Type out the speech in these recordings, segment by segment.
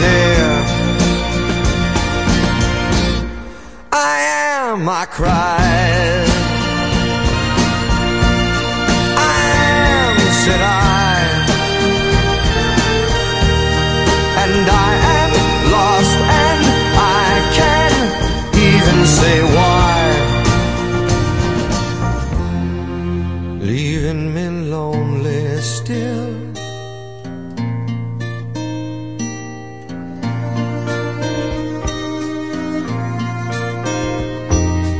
Chair. I am, I cried. I am, said I. And I am lost and I can't even say why. Leaving me lonely still.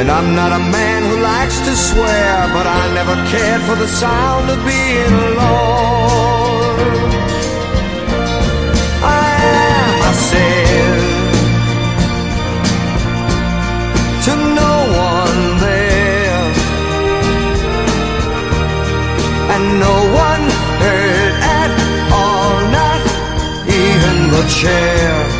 And I'm not a man who likes to swear, but I never cared for the sound of being alone. I am, I said, to no one there, and no one heard at all, not even the chair.